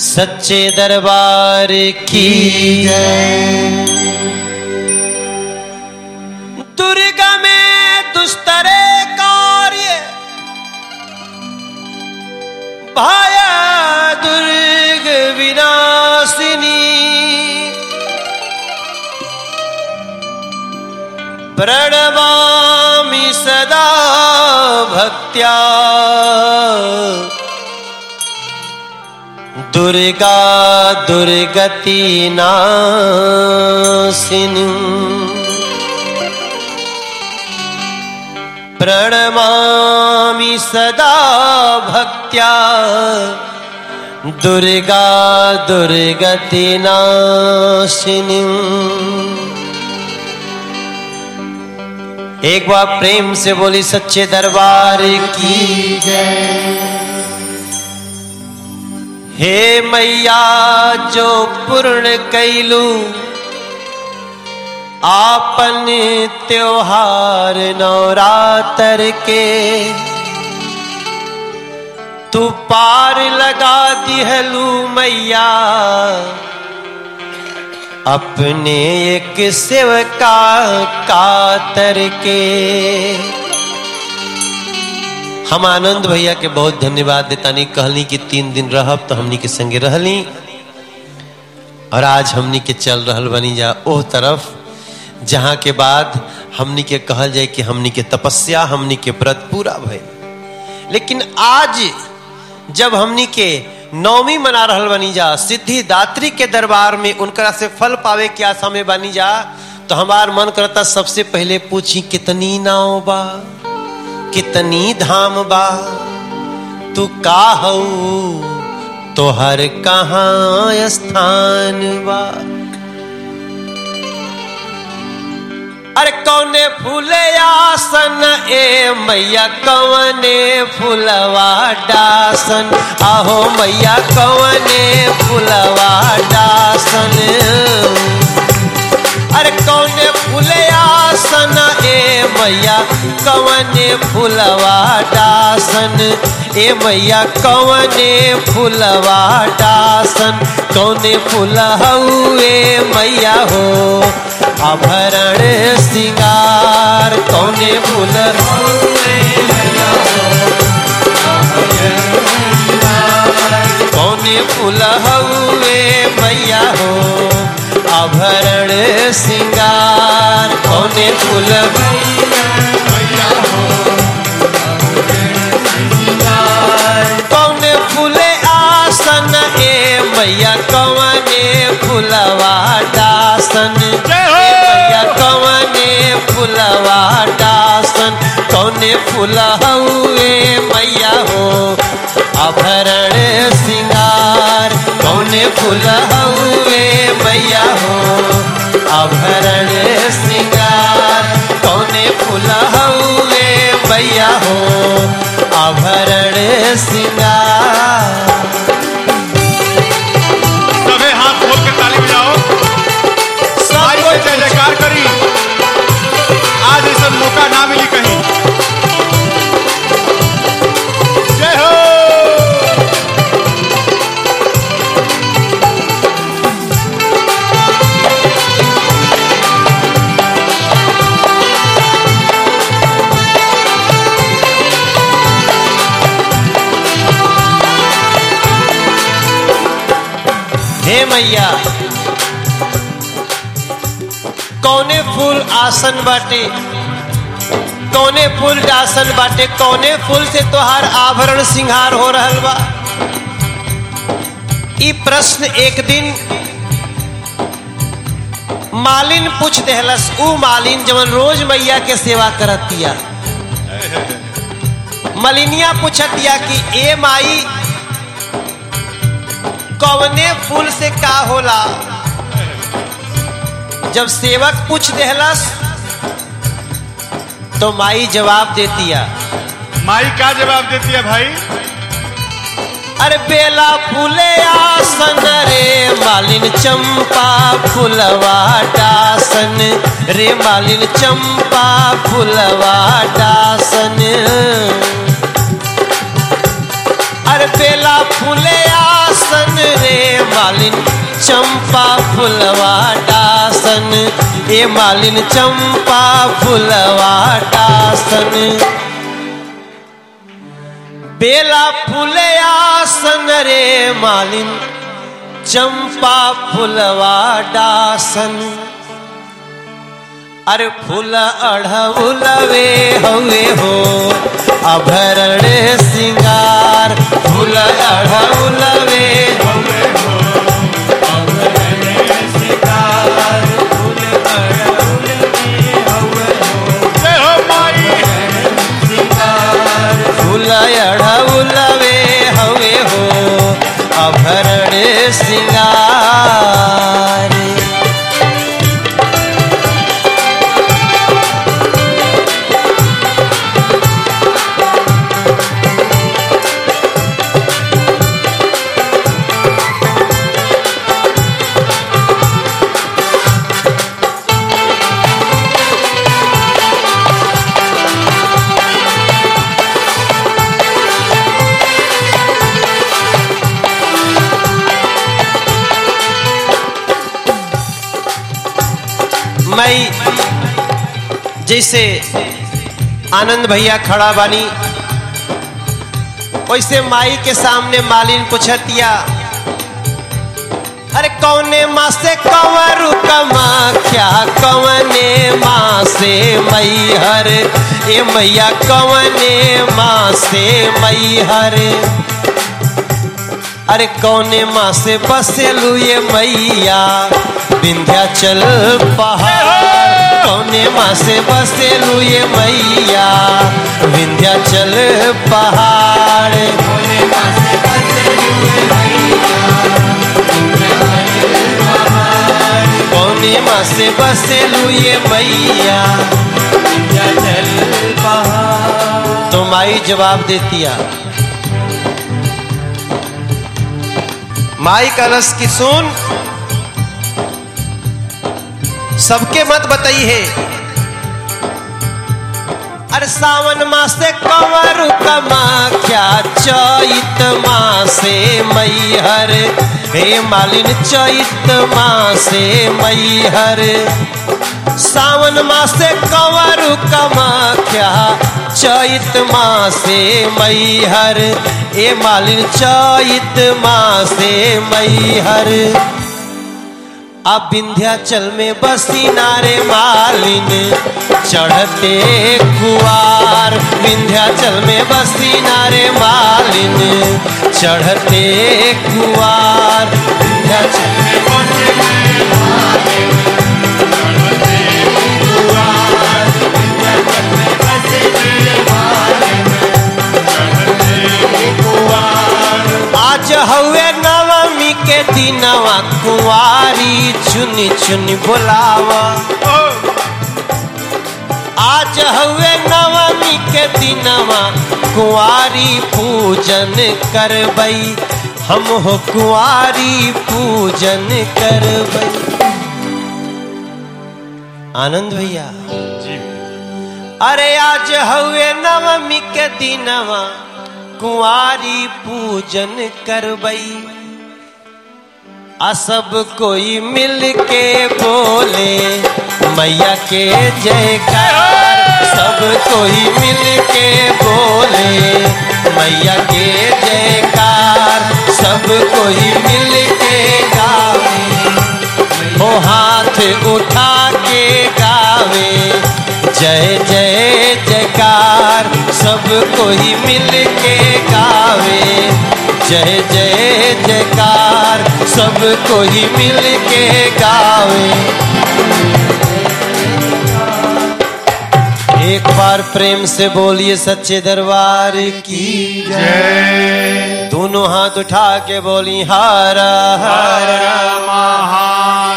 सच्चे दरबार की दुर्गा में दुस्तरे कार्य। भाया दुर्ग विनाशिनी। प्रणमामि सदा भक्त्या। दुर्गा दुर्गति नाशिनी प्रणमामि सदा भक्त्या। दुर्गा दुर्गति नाशिनी एक बार प्रेम से बोली, सच्चे दरबार की जय। हे मैया, जो पूर्ण कैलू, आपन त्योहार नवरात्र के, तू पार लगा दिहलू मैया। अपने एक सेवका कातर के हम आनंद भैया के बहुत धन्यवाद देतानी कहली कि तीन दिन रहब तो हमनी के संगे रहली। और आज हमनी के चल रहल बनी जा ओह तरफ़, जहाँ के बाद हमनी के कहल जाए कि हमनी के तपस्या, हमनी के व्रत पूरा भय लेकिन आज जब हमनी के नवमी मना रहल बनी जा, सिद्धि दात्री के दरबार में उनकरा से फल पावे के आशा में बनी जा तो हमार मन करता सबसे पहले पूछी, कितनी नाव बा? कितनी धाम बा। तू का हऊ तोहर कहाँ स्थान बा। अरे कौने फूले आसन, ए मैया कौने फूलवा डासन। आहो मैया कौने फूलवा डासन। अरे कौने फूले आसन ए मैया, कौने फूलवा डासन? ए मैया, कौने फूलवा डासन? कौने फूल हउए मैया हो? आभरण सिंगार, कौने फूल कौने फूल हउए सिंगार कौने फूल कौने फूले आसन ए मैया कौने फूलवा डासन मैया कौने फूलवा डासन कौने फूल हउए मैया हो? आभरण सिंगार कौने फूल हउए मैया हो? आभरण श्रृंगार कौने फूल हुए भैया हो आभरण सिंगार। हे मैया कौने फूल आसन बाटे? कौने फूल डासन बाटे? कौने फूल से तोहार आभरण सिंगार हो रहल बा? ई प्रश्न एक दिन मालिन पूछ देहलस ऊ मालिन जवन रोज मैया के सेवा करतिया? मलिनिया पूछतिया कि ए माई कवने फूल से का होला? जब सेवक पूछ देहलस तो माई जवाब देतिया। माई क्या जवाब देती है भाई? अरे बेला फूले आसन रे मालिन चंपा फुलवा डासन। रे मालिन चंपा फुलवा डासन। अरे बेला फूले आसन रे मालिन, चंपा फुलवा डासन ए मालिन, चंपा फुलवा डासन बेला फूले आसन रे मालिन, चंपा फुलवा डासन अरे फूल अढ़उलवे हवे हो, अभरण अभरण मैं जैसे आनंद भैया खड़ा बानी, वैसे माई के सामने मालिन पूछतिया, अरे कौने माँ से कंवरू कमाख्या कवने माँ से मैहर ए मैया कवने माँ से मैहर अरे कौने माँ से बसेलू ये मैया विंध्याचल पहाड़। कौने माँ से बसेलू ये मैया। विंध्याचल पहाड़। कौने माँ से बसेलू ये मैया। विंध्याचल पहाड़। तो माई जवाब देतिया माई का रस की सुन। सबके मत बताई है अरे सावन मासे कंवर कमाख्या चैत मासे मैहर? हे मालिन, चैत मासे मैहर। सावन मासे कंवर कमाख्या चैत मासे मैहर? ए मालिन, चैत मासे मैहर। अब विंध्याचल में बसी नारे मालिन चढ़ते कुआर विंध्याचल में बसी नारे मालिन चढ़ते कुआर विंध्याचल में में बसी नारे मालिन, चढ़ते कुआर। आज हवे नवमी के दिनवा कुंवारी चुनी चुनी बोलावा। आज हवे नवमी के दिनवा कुंवारी पूजन करबई। हम हो कुंवारी पूजन करबई। आनंद भैया। अरे आज हवे नवमी के दिनवा कुंवारी पूजन करबई। आ सब कोई मिल के बोले, मैया के जयकार। सब कोई मिल के बोले, मैया के जयकार। सब कोई मिल के गावे, ओ हाथ उठा के गावे। जय जय जयकार, सब कोई मिल के गावे। जय जय जयकार, सब ही मिल के गावे। एक बार प्रेम से बोलिए सच्चे दरबार की जय। दोनों हाथ उठा के बोली, हारा हारा महादेव